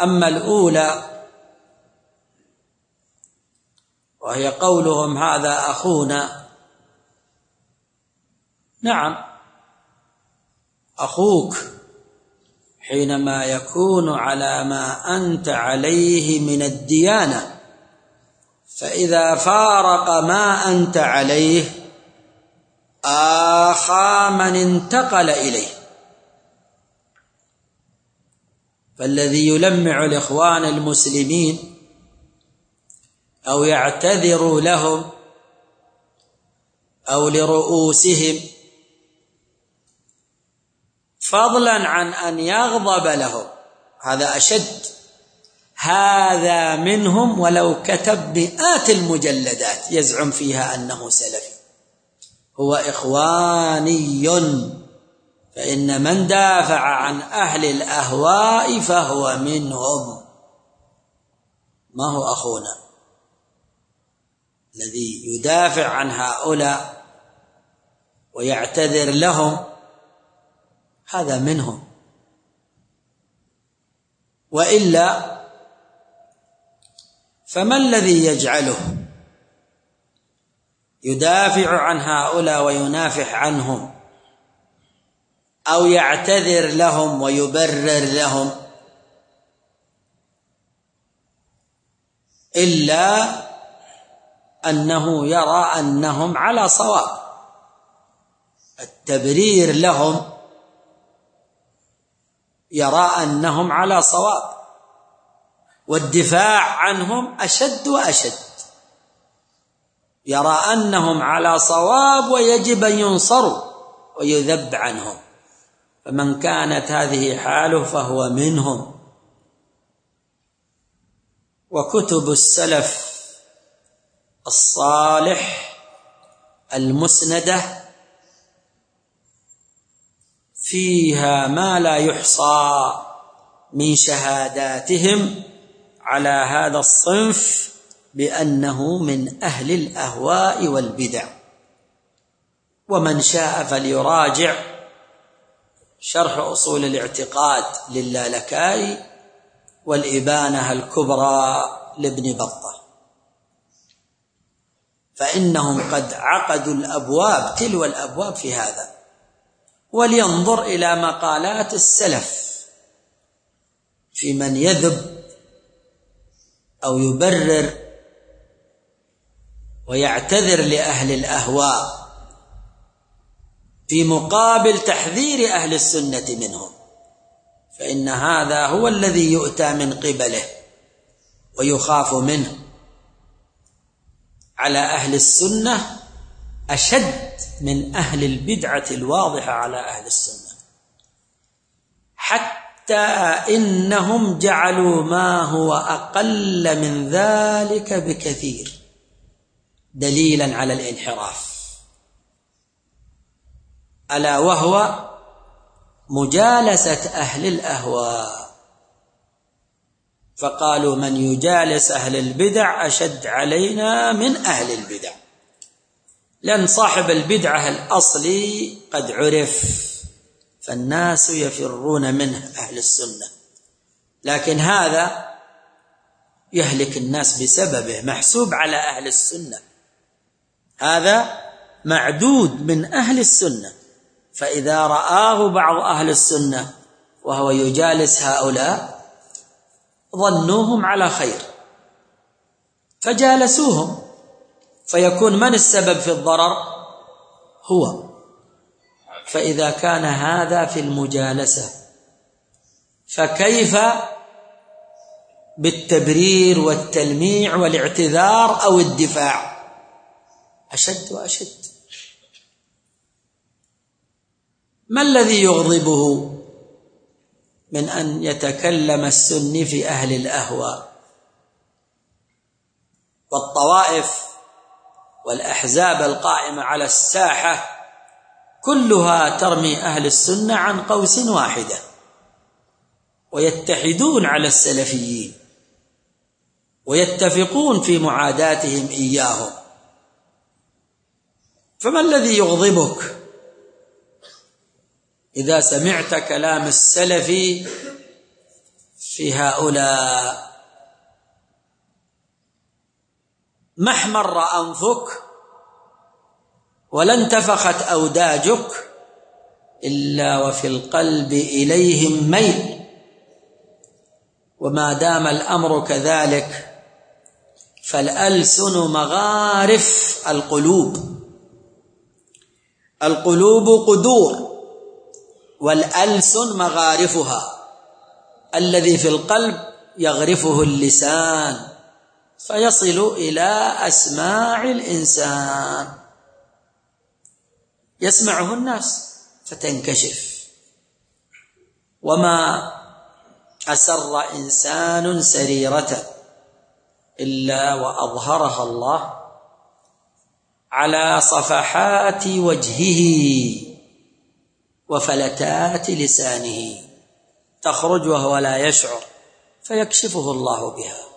أما الأولى وهي قولهم هذا أخونا. نعم. أخوك حينما يكون على ما أنت عليه من الديانة فإذا فارق ما أنت عليه اخى من انتقل إليه. فالذي يلمع الإخوان المسلمين أو يعتذر لهم أو لرؤوسهم فضلا عن أن يغضب لهم. هذا أشد. هذا منهم ولو كتب مئات المجلدات يزعم فيها أنه سلفي. هو إخواني. فإن من دافع عن أهل الأهواء فهو منهم. ما هو أخونا الذي يدافع عن هؤلاء ويعتذر لهم؟ هذا منهم. وإلا فما الذي يجعله يدافع عن هؤلاء وينافح عنهم؟ أو يعتذر لهم ويبرر لهم. إلا أنه يرى أنهم على صواب. التبرير لهم يرى أنهم على صواب. والدفاع عنهم أشد وأشد. يرى أنهم على صواب ويجب أن ينصروا ويذب عنهم. فمن كانت هذه حاله فهو منهم. وكتب السلف الصالح المسندة فيها ما لا يحصى من شهاداتهم على هذا الصنف بأنه من أهل الأهواء والبدع. ومن شاء فليراجع. شرح أصول الاعتقاد للالكائي والإبانة الكبرى لابن بطة. فإنهم قد عقدوا الأبواب تلو الأبواب في هذا ولينظر إلى مقالات السلف في من يذب أو يبرر ويعتذر لأهل الأهواء. في مقابل تحذير أهل السنة منهم. فإن هذا هو الذي يؤتى من قبله ويخاف منه. على أهل السنة أشد من أهل البدعة الواضحة على أهل السنة. حتى إنهم جعلوا ما هو أقل من ذلك بكثير. دليلا على الانحراف. ألا وهو مجالسة أهل الأهواء. فقالوا من يجالس أهل البدع أشد علينا من أهل البدع. لأن صاحب البدعة الأصلي قد عرف فالناس يفرون منه أهل السنة. لكن هذا يهلك الناس بسببه محسوب على أهل السنة. هذا معدود من أهل السنة. فإذا رآه بعض أهل السنة وهو يجالس هؤلاء ظنوهم على خير فجالسوهم فيكون من السبب في الضرر؟ هو. فإذا كان هذا في المجالسة فكيف بالتبرير والتلميع والاعتذار أو الدفاع؟ أشد وأشد. ما الذي يغضبه من أن يتكلم السني في أهل الأهواء والطوائف والأحزاب القائمة على الساحة كلها ترمي أهل السنة عن قوس واحدة ويتحدون على السلفيين ويتفقون في معاداتهم إياهم. فما الذي يغضبك؟ إذا سمعت كلام السلف في هؤلاء. ما احمر أنفك ولا انتفخت أوداجك إلا وفي القلب إليهم ميل. وما دام الأمر كذلك فالألسن مغارف القلوب. القلوب قدور. والألسن مغارفها. الذي في القلب يغرفه اللسان. فيصل إلى أسماع الإنسان. يسمعه الناس فتنكشف. وما أسر إنسان سريرة إلا وأظهرها الله على صفحات وجهه. وفلتات لسانه تخرج وهو لا يشعر فيكشفه الله بها.